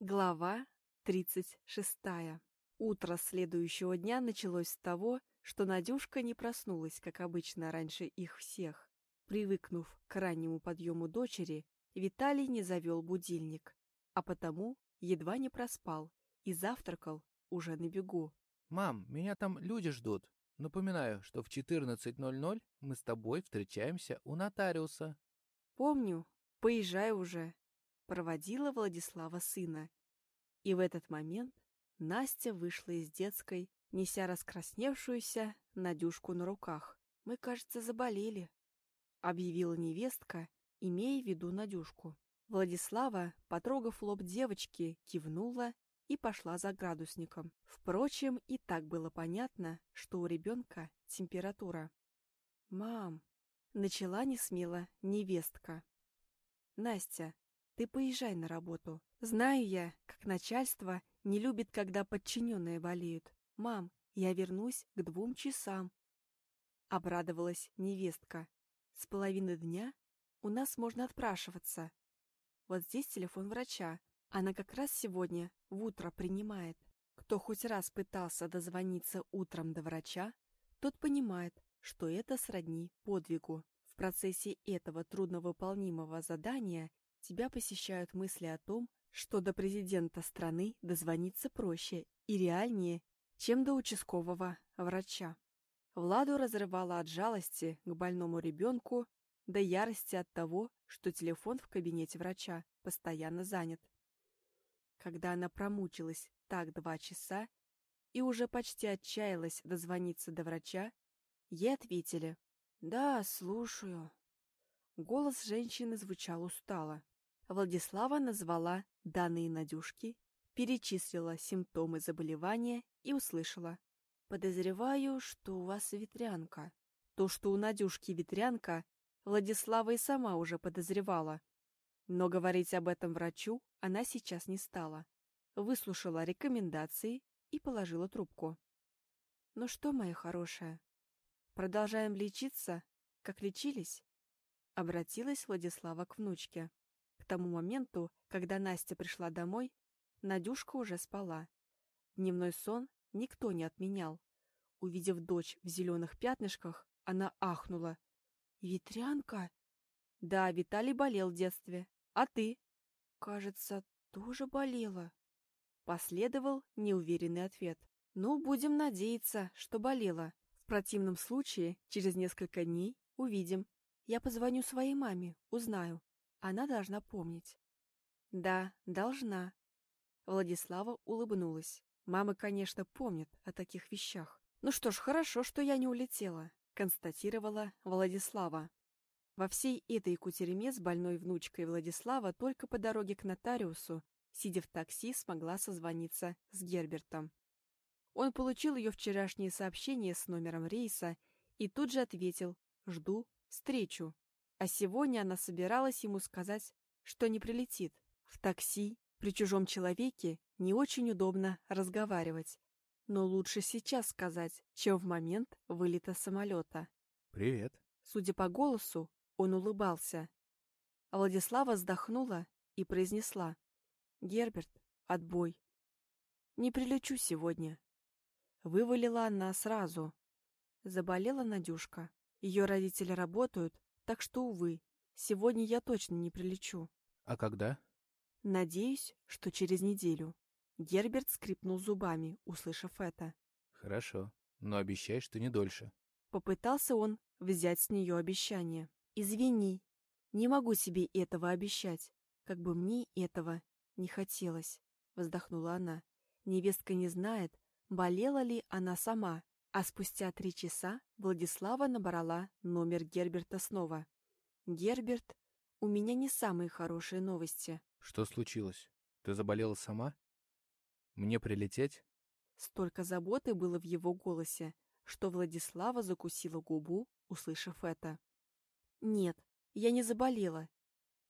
Глава 36. Утро следующего дня началось с того, что Надюшка не проснулась, как обычно, раньше их всех. Привыкнув к раннему подъему дочери, Виталий не завел будильник, а потому едва не проспал и завтракал уже на бегу. «Мам, меня там люди ждут. Напоминаю, что в 14.00 мы с тобой встречаемся у нотариуса». «Помню. Поезжай уже», проводила Владислава сына. И в этот момент Настя вышла из детской, неся раскрасневшуюся Надюшку на руках. «Мы, кажется, заболели», — объявила невестка, имея в виду Надюшку. Владислава, потрогав лоб девочки, кивнула и пошла за градусником. Впрочем, и так было понятно, что у ребенка температура. «Мам!» — начала несмело невестка. «Настя, ты поезжай на работу. Знаю я, как начальство не любит, когда подчиненные болеют. Мам, я вернусь к двум часам. Обрадовалась невестка. С половины дня у нас можно отпрашиваться. Вот здесь телефон врача. Она как раз сегодня в утро принимает. Кто хоть раз пытался дозвониться утром до врача, тот понимает, что это сродни подвигу. В процессе этого трудновыполнимого задания тебя посещают мысли о том, что до президента страны дозвониться проще и реальнее, чем до участкового врача. Владу разрывала от жалости к больному ребенку до ярости от того, что телефон в кабинете врача постоянно занят. Когда она промучилась так два часа и уже почти отчаялась дозвониться до врача, ей ответили «Да, слушаю». Голос женщины звучал устало. Владислава назвала данные Надюшки, перечислила симптомы заболевания и услышала. «Подозреваю, что у вас ветрянка». То, что у Надюшки ветрянка, Владислава и сама уже подозревала. Но говорить об этом врачу она сейчас не стала. Выслушала рекомендации и положила трубку. «Ну что, моя хорошая, продолжаем лечиться, как лечились?» Обратилась Владислава к внучке. Тому моменту, когда Настя пришла домой, Надюшка уже спала. Дневной сон никто не отменял. Увидев дочь в зеленых пятнышках, она ахнула. «Ветрянка?» «Да, Виталий болел в детстве. А ты?» «Кажется, тоже болела». Последовал неуверенный ответ. «Ну, будем надеяться, что болела. В противном случае, через несколько дней увидим. Я позвоню своей маме, узнаю, она должна помнить. Да, должна. Владислава улыбнулась. Мамы, конечно, помнят о таких вещах. Ну что ж, хорошо, что я не улетела, констатировала Владислава. Во всей этой кутерьме с больной внучкой Владислава только по дороге к нотариусу, сидя в такси, смогла созвониться с Гербертом. Он получил ее вчерашнее сообщение с номером рейса и тут же ответил «Жду встречу». А сегодня она собиралась ему сказать, что не прилетит. В такси, при чужом человеке, не очень удобно разговаривать. Но лучше сейчас сказать, чем в момент вылета самолета. «Привет». Судя по голосу, он улыбался. А Владислава вздохнула и произнесла. «Герберт, отбой. Не прилечу сегодня». Вывалила она сразу. Заболела Надюшка. Ее родители работают, так что, увы, сегодня я точно не прилечу. А когда? Надеюсь, что через неделю. Герберт скрипнул зубами, услышав это. Хорошо, но обещай, что не дольше. Попытался он взять с нее обещание. Извини, не могу себе этого обещать, как бы мне этого не хотелось, вздохнула она. Невестка не знает, болела ли она сама, а спустя три часа Владислава набрала номер Герберта снова. «Герберт, у меня не самые хорошие новости». «Что случилось? Ты заболела сама? Мне прилететь?» Столько заботы было в его голосе, что Владислава закусила губу, услышав это. «Нет, я не заболела.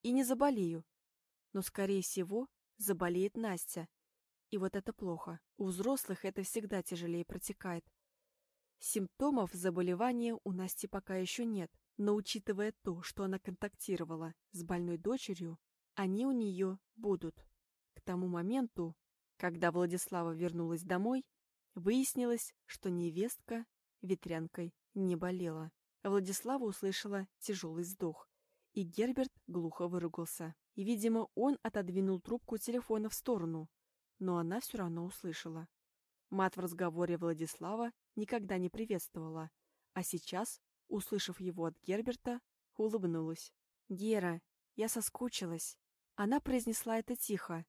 И не заболею. Но, скорее всего, заболеет Настя. И вот это плохо. У взрослых это всегда тяжелее протекает. Симптомов заболевания у Насти пока еще нет, но учитывая то, что она контактировала с больной дочерью, они у нее будут. К тому моменту, когда Владислава вернулась домой, выяснилось, что невестка ветрянкой не болела. Владислава услышала тяжелый вздох, и Герберт глухо выругался. И, видимо, он отодвинул трубку телефона в сторону, но она все равно услышала. Мат в разговоре Владислава никогда не приветствовала, а сейчас, услышав его от Герберта, улыбнулась. «Гера, я соскучилась». Она произнесла это тихо,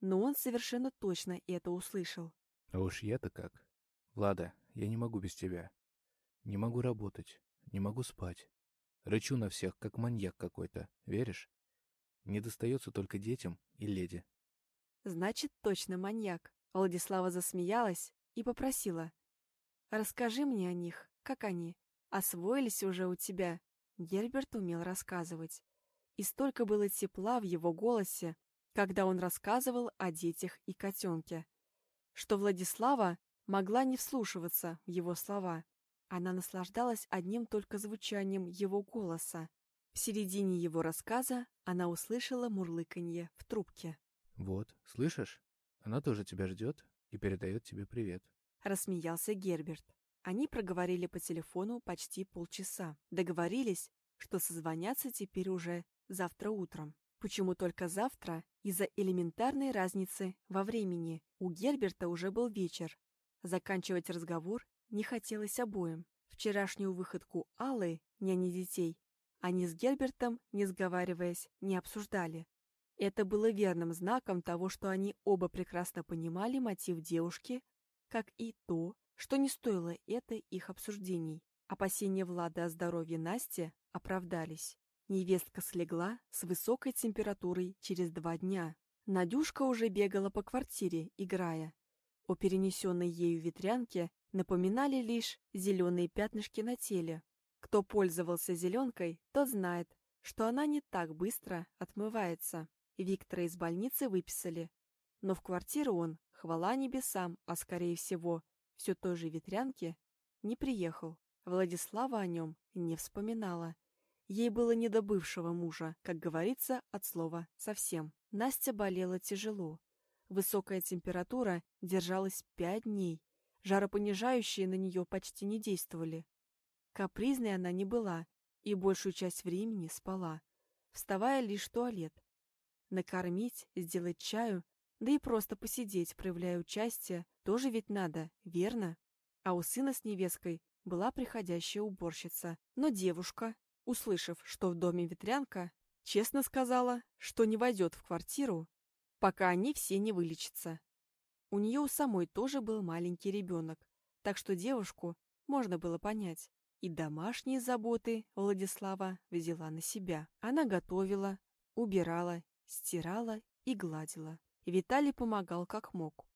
но он совершенно точно это услышал. А уж я-то как. Влада, я не могу без тебя. Не могу работать, не могу спать. Рычу на всех, как маньяк какой-то, веришь? Не достается только детям и леди. Значит, точно маньяк. Владислава засмеялась и попросила. Расскажи мне о них, как они. Освоились уже у тебя. Герберт умел рассказывать. И столько было тепла в его голосе, когда он рассказывал о детях и котенке, что Владислава могла не вслушиваться в его слова. Она наслаждалась одним только звучанием его голоса. В середине его рассказа она услышала мурлыканье в трубке. «Вот, слышишь? Она тоже тебя ждет и передает тебе привет». Рассмеялся Герберт. Они проговорили по телефону почти полчаса. Договорились, что созвонятся теперь уже завтра утром. Почему только завтра? Из-за элементарной разницы во времени. У Герберта уже был вечер. Заканчивать разговор не хотелось обоим. Вчерашнюю выходку Аллы, няни детей, они с Гербертом, не сговариваясь, не обсуждали. Это было верным знаком того, что они оба прекрасно понимали мотив девушки, как и то, что не стоило это их обсуждений. Опасения Влада о здоровье Насти оправдались. Невестка слегла с высокой температурой через два дня. Надюшка уже бегала по квартире, играя. О перенесенной ею ветрянке напоминали лишь зеленые пятнышки на теле. Кто пользовался зеленкой, тот знает, что она не так быстро отмывается. Виктора из больницы выписали. Но в квартиру он, хвала небесам, а скорее всего, все той же ветрянке, не приехал. Владислава о нем не вспоминала. Ей было не до бывшего мужа, как говорится, от слова «совсем». Настя болела тяжело. Высокая температура держалась пять дней. Жаропонижающие на нее почти не действовали. Капризной она не была и большую часть времени спала, вставая лишь в туалет. Накормить, сделать чаю, да и просто посидеть, проявляя участие, тоже ведь надо, верно? А у сына с невесткой была приходящая уборщица. Но девушка, услышав, что в доме ветрянка, честно сказала, что не войдет в квартиру, пока они все не вылечатся. У нее у самой тоже был маленький ребенок, так что девушку можно было понять. И домашние заботы Владислава взяла на себя. Она готовила, убирала, стирала и гладила. Виталий помогал как мог.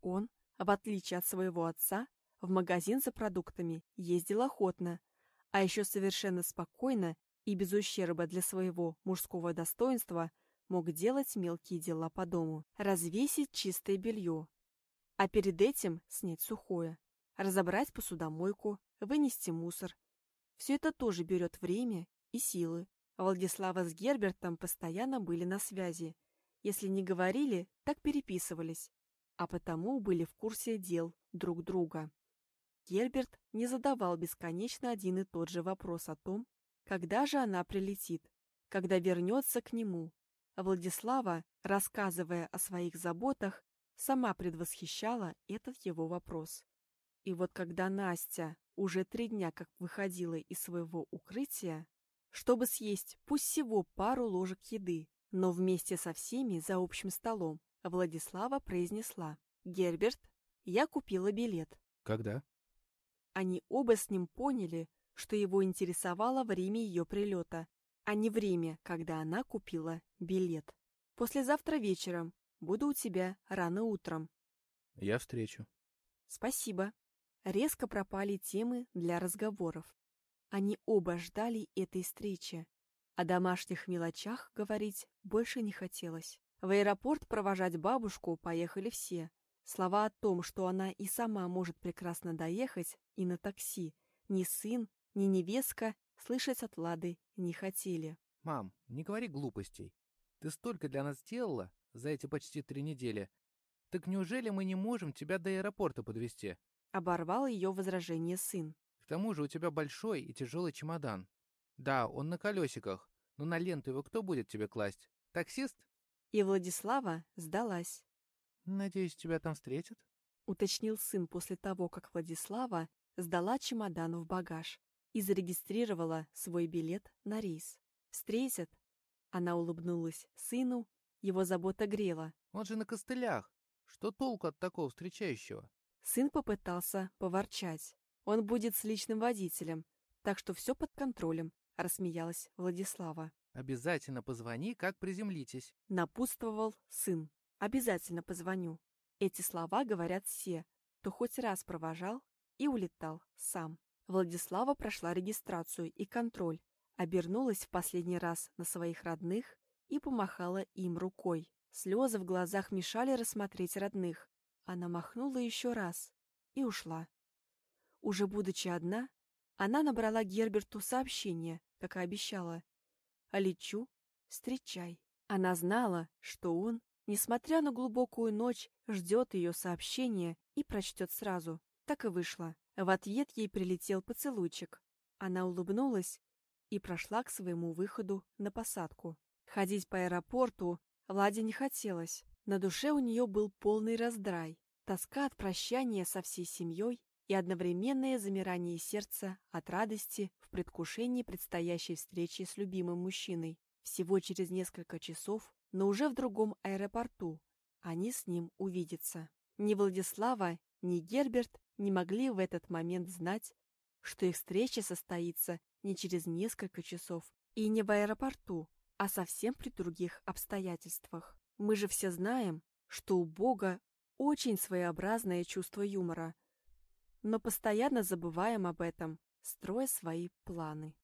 Он, в отличие от своего отца, в магазин за продуктами ездил охотно, а еще совершенно спокойно и без ущерба для своего мужского достоинства мог делать мелкие дела по дому, развесить чистое белье, а перед этим снять сухое, разобрать посудомойку, вынести мусор. Все это тоже берет время и силы. Владислава с Гербертом постоянно были на связи. Если не говорили, так переписывались, а потому были в курсе дел друг друга. Герберт не задавал бесконечно один и тот же вопрос о том, когда же она прилетит, когда вернется к нему. Владислава, рассказывая о своих заботах, сама предвосхищала этот его вопрос. И вот когда Настя уже три дня как выходила из своего укрытия, чтобы съесть пусть всего пару ложек еды, но вместе со всеми за общим столом, Владислава произнесла «Герберт, я купила билет». «Когда?» Они оба с ним поняли, что его интересовало время ее прилета, а не время, когда она купила билет. «Послезавтра вечером. Буду у тебя рано утром». «Я встречу». «Спасибо». Резко пропали темы для разговоров. Они оба ждали этой встречи. О домашних мелочах говорить больше не хотелось. В аэропорт провожать бабушку поехали все, Слова о том, что она и сама может прекрасно доехать и на такси, ни сын, ни невестка слышать от Лады не хотели. «Мам, не говори глупостей. Ты столько для нас сделала, за эти почти три недели. Так неужели мы не можем тебя до аэропорта подвести? Оборвал ее возражение сын. К тому же у тебя большой и тяжелый чемодан. Да, он на колесиках, но на ленту его кто будет тебе класть? Таксист? И Владислава сдалась. Надеюсь, тебя там встретят? Уточнил сын после того, как Владислава сдала чемодан в багаж и зарегистрировала свой билет на рейс. «Встретят?» Она улыбнулась сыну, его забота грела. «Он же на костылях. Что толку от такого встречающего?» Сын попытался поворчать. Он будет с личным водителем, так что все под контролем, рассмеялась Владислава. «Обязательно позвони, как приземлитесь», — напутствовал сын. «Обязательно позвоню». Эти слова говорят все, кто хоть раз провожал и улетал сам. Владислава прошла регистрацию и контроль, обернулась в последний раз на своих родных и помахала им рукой. Слезы в глазах мешали рассмотреть родных. Она махнула еще раз и ушла. Уже будучи одна, она набрала Герберту сообщение, как и обещала. «Лечу, встречай». Она знала, что он, несмотря на глубокую ночь, ждет ее сообщения и прочтет сразу. Так и вышло. В ответ ей прилетел поцелуйчик. Она улыбнулась и прошла к своему выходу на посадку. Ходить по аэропорту Владе не хотелось. На душе у нее был полный раздрай, тоска от прощания со всей семьей и одновременное замирание сердца от радости в предвкушении предстоящей встречи с любимым мужчиной. Всего через несколько часов, но уже в другом аэропорту, они с ним увидятся. Ни Владислава, ни Герберт не могли в этот момент знать, что их встреча состоится не через несколько часов и не в аэропорту, а совсем при других обстоятельствах. Мы же все знаем, что у Бога очень своеобразное чувство юмора, но постоянно забываем об этом, строя свои планы.